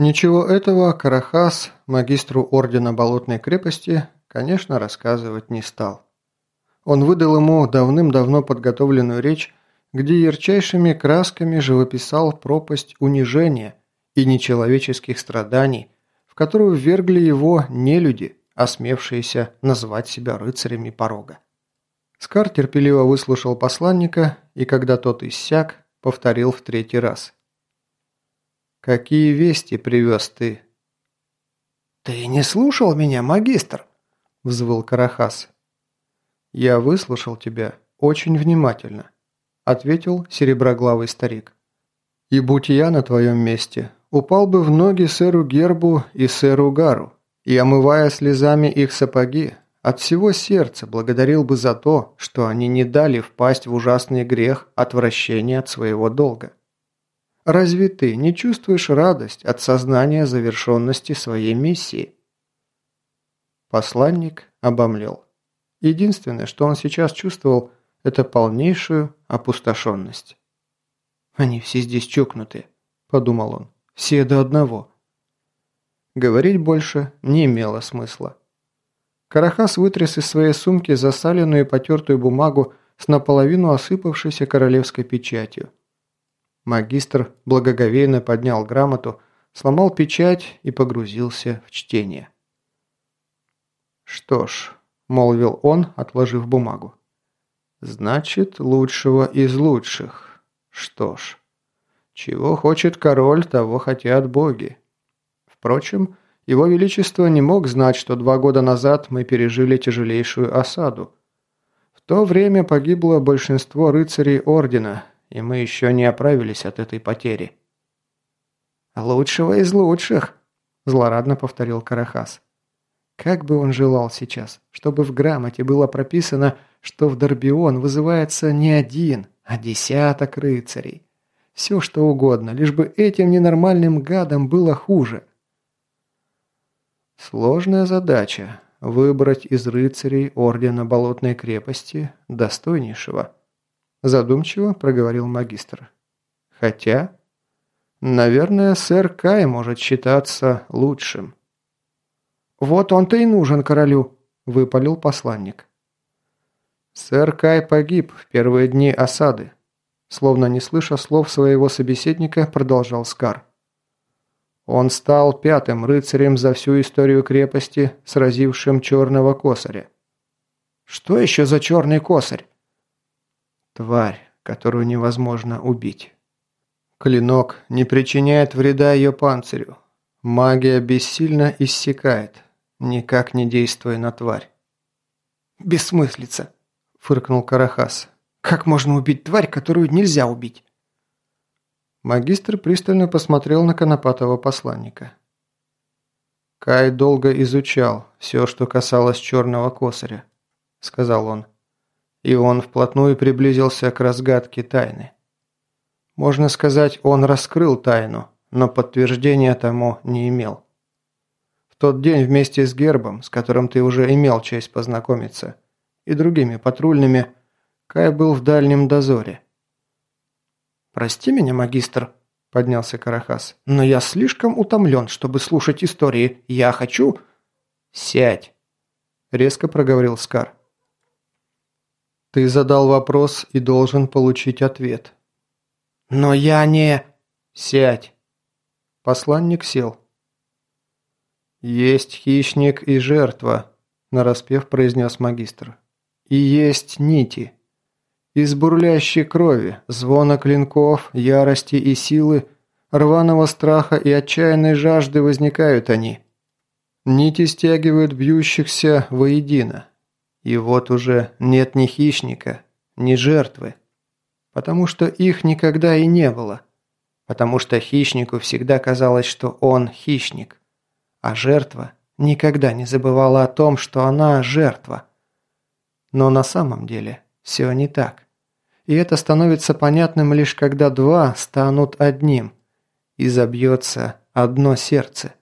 Ничего этого Карахас, магистру Ордена Болотной крепости, конечно, рассказывать не стал. Он выдал ему давным-давно подготовленную речь, где ярчайшими красками живописал пропасть унижения и нечеловеческих страданий, в которую ввергли его нелюди, осмевшиеся назвать себя рыцарями порога. Скар терпеливо выслушал посланника и, когда тот иссяк, повторил в третий раз – «Какие вести привез ты?» «Ты не слушал меня, магистр?» – взвыл Карахас. «Я выслушал тебя очень внимательно», – ответил сереброглавый старик. «И будь я на твоем месте, упал бы в ноги сэру Гербу и сэру Гару, и, омывая слезами их сапоги, от всего сердца благодарил бы за то, что они не дали впасть в ужасный грех отвращения от своего долга. Разве ты не чувствуешь радость от сознания завершенности своей миссии?» Посланник обомлел. Единственное, что он сейчас чувствовал, это полнейшую опустошенность. «Они все здесь чокнутые», – подумал он. «Все до одного». Говорить больше не имело смысла. Карахас вытряс из своей сумки засаленную и потертую бумагу с наполовину осыпавшейся королевской печатью. Магистр благоговейно поднял грамоту, сломал печать и погрузился в чтение. «Что ж», – молвил он, отложив бумагу. «Значит, лучшего из лучших. Что ж, чего хочет король, того хотят боги. Впрочем, его Величество не мог знать, что два года назад мы пережили тяжелейшую осаду. В то время погибло большинство рыцарей Ордена, и мы еще не оправились от этой потери». «Лучшего из лучших», – злорадно повторил Карахас. Как бы он желал сейчас, чтобы в грамоте было прописано, что в Дорбион вызывается не один, а десяток рыцарей. Все что угодно, лишь бы этим ненормальным гадам было хуже. Сложная задача – выбрать из рыцарей Ордена Болотной крепости достойнейшего – Задумчиво проговорил магистр. Хотя, наверное, сэр Кай может считаться лучшим. «Вот он-то и нужен королю», – выпалил посланник. Сэр Кай погиб в первые дни осады. Словно не слыша слов своего собеседника, продолжал Скар. Он стал пятым рыцарем за всю историю крепости, сразившим черного косаря. «Что еще за черный косарь?» Тварь, которую невозможно убить. Клинок не причиняет вреда ее панцирю. Магия бессильно иссякает, никак не действуя на тварь. «Бессмыслица!» – фыркнул Карахас. «Как можно убить тварь, которую нельзя убить?» Магистр пристально посмотрел на конопатого посланника. «Кай долго изучал все, что касалось черного косаря», – сказал он и он вплотную приблизился к разгадке тайны. Можно сказать, он раскрыл тайну, но подтверждения тому не имел. В тот день вместе с Гербом, с которым ты уже имел честь познакомиться, и другими патрульными, Кай был в дальнем дозоре. «Прости меня, магистр», – поднялся Карахас, – «но я слишком утомлен, чтобы слушать истории. Я хочу...» «Сядь», – резко проговорил Скар. Ты задал вопрос и должен получить ответ. Но я не... Сядь. Посланник сел. Есть хищник и жертва, нараспев произнес магистр. И есть нити. Из бурлящей крови, звона клинков, ярости и силы, рваного страха и отчаянной жажды возникают они. Нити стягивают бьющихся воедино, и вот уже нет ни хищника, ни жертвы. Потому что их никогда и не было. Потому что хищнику всегда казалось, что он хищник. А жертва никогда не забывала о том, что она жертва. Но на самом деле все не так. И это становится понятным лишь когда два станут одним, и забьется одно сердце.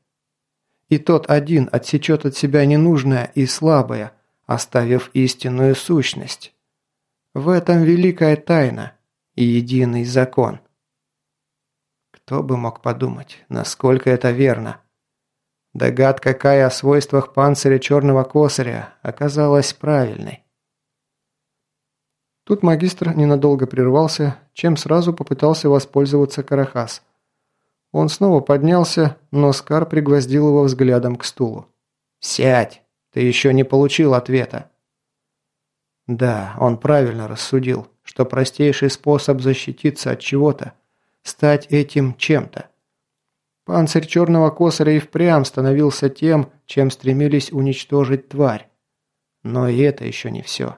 И тот один отсечет от себя ненужное и слабое – оставив истинную сущность. В этом великая тайна и единый закон. Кто бы мог подумать, насколько это верно. Догадка Кая о свойствах панциря черного косаря оказалась правильной. Тут магистр ненадолго прервался, чем сразу попытался воспользоваться Карахас. Он снова поднялся, но Скар пригвоздил его взглядом к стулу. «Сядь! Ты еще не получил ответа!» Да, он правильно рассудил, что простейший способ защититься от чего-то – стать этим чем-то. Панцирь черного косаря и впрямь становился тем, чем стремились уничтожить тварь. Но и это еще не все.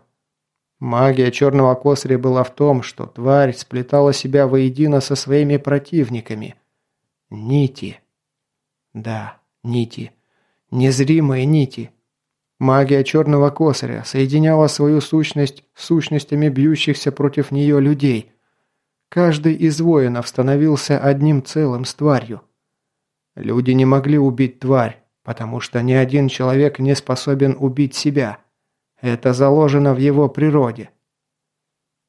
Магия черного косаря была в том, что тварь сплетала себя воедино со своими противниками. Нити. Да, нити. Незримые нити. Магия черного косаря соединяла свою сущность с сущностями бьющихся против нее людей. Каждый из воинов становился одним целым с тварью. Люди не могли убить тварь, потому что ни один человек не способен убить себя – это заложено в его природе».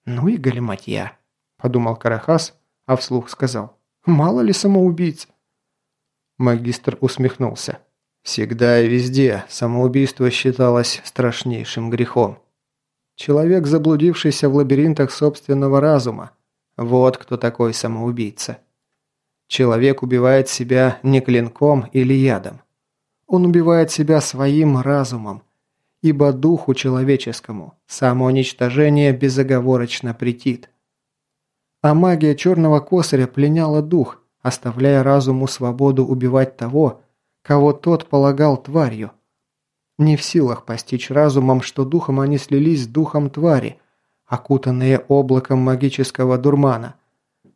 «Ну и галиматья», – подумал Карахас, а вслух сказал. «Мало ли самоубийц». Магистр усмехнулся. Всегда и везде самоубийство считалось страшнейшим грехом. Человек, заблудившийся в лабиринтах собственного разума, вот кто такой самоубийца. Человек убивает себя не клинком или ядом. Он убивает себя своим разумом, ибо духу человеческому самоуничтожение безоговорочно претит. А магия черного косаря пленяла дух, оставляя разуму свободу убивать того, кого тот полагал тварью. Не в силах постичь разумом, что духом они слились с духом твари, окутанные облаком магического дурмана.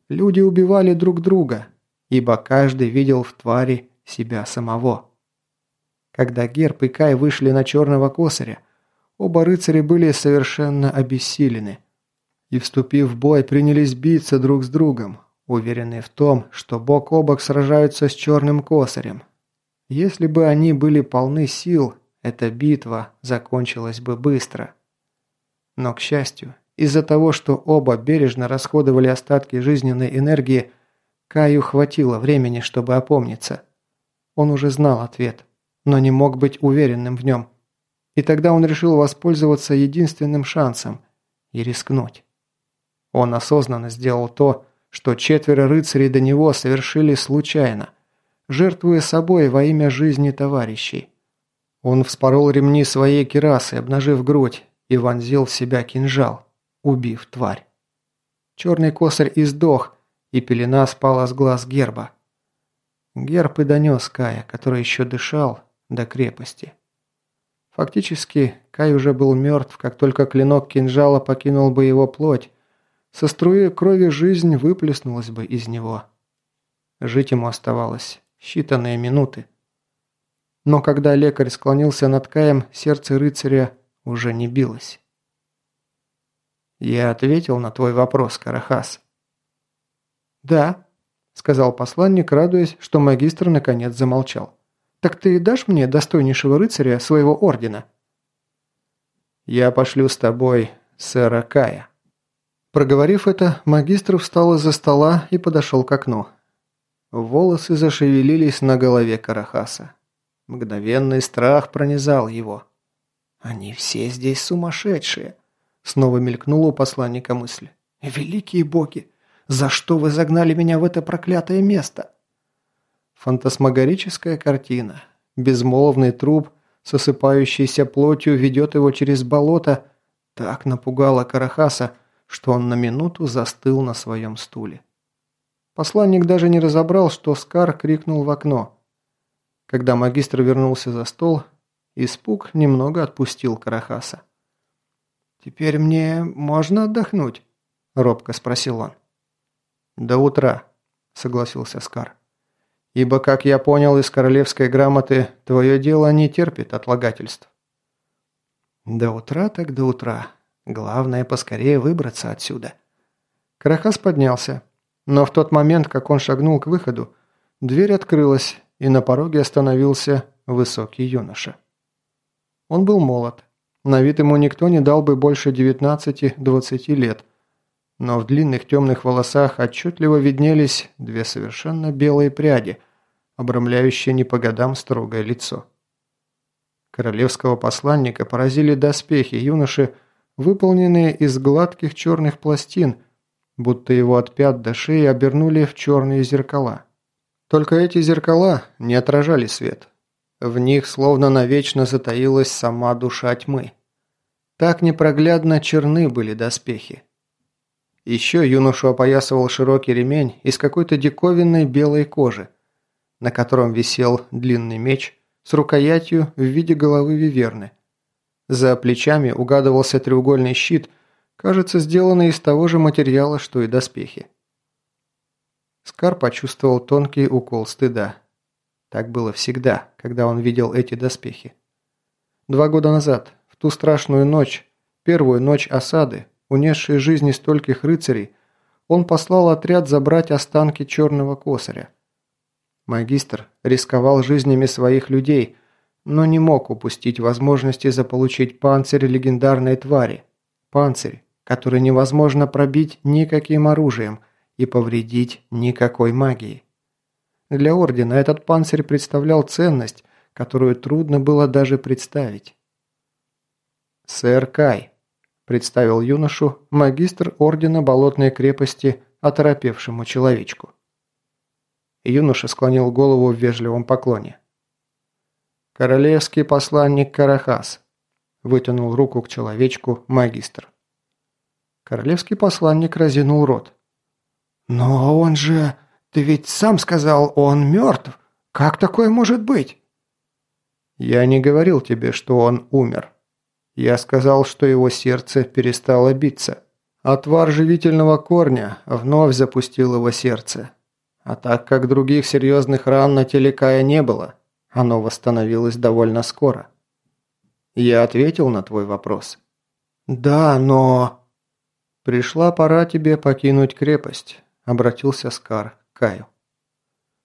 Люди убивали друг друга, ибо каждый видел в твари себя самого. Когда Герб и Кай вышли на черного косаря, оба рыцаря были совершенно обессилены. И, вступив в бой, принялись биться друг с другом, уверенные в том, что бок о бок сражаются с черным косарем. Если бы они были полны сил, эта битва закончилась бы быстро. Но, к счастью, из-за того, что оба бережно расходовали остатки жизненной энергии, Каю хватило времени, чтобы опомниться. Он уже знал ответ но не мог быть уверенным в нем. И тогда он решил воспользоваться единственным шансом и рискнуть. Он осознанно сделал то, что четверо рыцарей до него совершили случайно, жертвуя собой во имя жизни товарищей. Он вспорол ремни своей кирасы, обнажив грудь, и вонзил в себя кинжал, убив тварь. Черный косарь издох, и пелена спала с глаз герба. Герб и донес Кая, который еще дышал, до крепости. Фактически, Кай уже был мертв, как только клинок кинжала покинул бы его плоть. Со струей крови жизнь выплеснулась бы из него. Жить ему оставалось считанные минуты. Но когда лекарь склонился над Каем, сердце рыцаря уже не билось. «Я ответил на твой вопрос, Карахас». «Да», — сказал посланник, радуясь, что магистр наконец замолчал. Так ты дашь мне достойнейшего рыцаря своего ордена?» «Я пошлю с тобой сэра Кая». Проговорив это, магистр встал из-за стола и подошел к окну. Волосы зашевелились на голове Карахаса. Мгновенный страх пронизал его. «Они все здесь сумасшедшие!» Снова мелькнула у посланника мысль. «Великие боги! За что вы загнали меня в это проклятое место?» Фантасмагорическая картина. Безмолвный труп с осыпающейся плотью ведет его через болото. Так напугало Карахаса, что он на минуту застыл на своем стуле. Посланник даже не разобрал, что Скар крикнул в окно. Когда магистр вернулся за стол, испуг немного отпустил Карахаса. «Теперь мне можно отдохнуть?» – робко спросил он. «До утра», – согласился Скар. Ибо, как я понял из королевской грамоты, твое дело не терпит отлагательств. До утра так до утра. Главное, поскорее выбраться отсюда. Карахас поднялся. Но в тот момент, как он шагнул к выходу, дверь открылась, и на пороге остановился высокий юноша. Он был молод. На вид ему никто не дал бы больше 19-20 лет. но в длинных темных волосах отчетливо виднелись две совершенно белые пряди, обрамляющие не по годам строгое лицо. Королевского посланника поразили доспехи юноши, выполненные из гладких черных пластин, будто его от пят до шеи обернули в черные зеркала. Только эти зеркала не отражали свет. В них словно навечно затаилась сама душа тьмы. Так непроглядно черны были доспехи. Еще юношу опоясывал широкий ремень из какой-то диковинной белой кожи, на котором висел длинный меч с рукоятью в виде головы виверны. За плечами угадывался треугольный щит, кажется, сделанный из того же материала, что и доспехи. Скар почувствовал тонкий укол стыда. Так было всегда, когда он видел эти доспехи. Два года назад, в ту страшную ночь, первую ночь осады, унесший жизни стольких рыцарей, он послал отряд забрать останки черного косаря. Магистр рисковал жизнями своих людей, но не мог упустить возможности заполучить панцирь легендарной твари. Панцирь, который невозможно пробить никаким оружием и повредить никакой магией. Для Ордена этот панцирь представлял ценность, которую трудно было даже представить. «Сэр Кай», представил юношу магистр ордена Болотной крепости оторопевшему человечку. Юноша склонил голову в вежливом поклоне. «Королевский посланник Карахас», – вытянул руку к человечку магистр. Королевский посланник разинул рот. «Но он же... Ты ведь сам сказал, он мертв. Как такое может быть?» «Я не говорил тебе, что он умер», я сказал, что его сердце перестало биться. Отвар живительного корня вновь запустил его сердце. А так как других серьезных ран на теле Кая не было, оно восстановилось довольно скоро. Я ответил на твой вопрос. «Да, но...» «Пришла пора тебе покинуть крепость», – обратился Скар к Каю.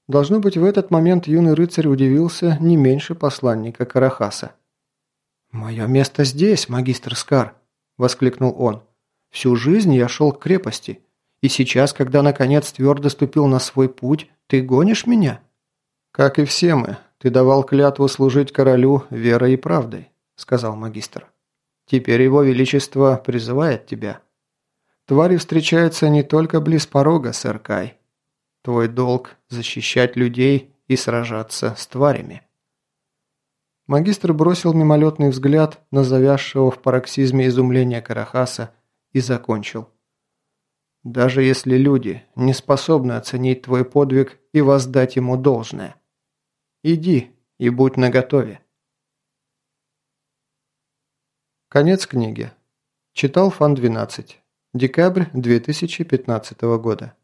Должно быть, в этот момент юный рыцарь удивился не меньше посланника Карахаса. «Мое место здесь, магистр Скар», – воскликнул он. «Всю жизнь я шел к крепости, и сейчас, когда наконец твердо ступил на свой путь, ты гонишь меня?» «Как и все мы, ты давал клятву служить королю верой и правдой», – сказал магистр. «Теперь его величество призывает тебя. Твари встречаются не только близ порога, сэр Кай. Твой долг – защищать людей и сражаться с тварями». Магистр бросил мимолетный взгляд на завязшего в пароксизме изумления Карахаса и закончил. «Даже если люди не способны оценить твой подвиг и воздать ему должное, иди и будь наготове». Конец книги. Читал Фан 12. Декабрь 2015 года.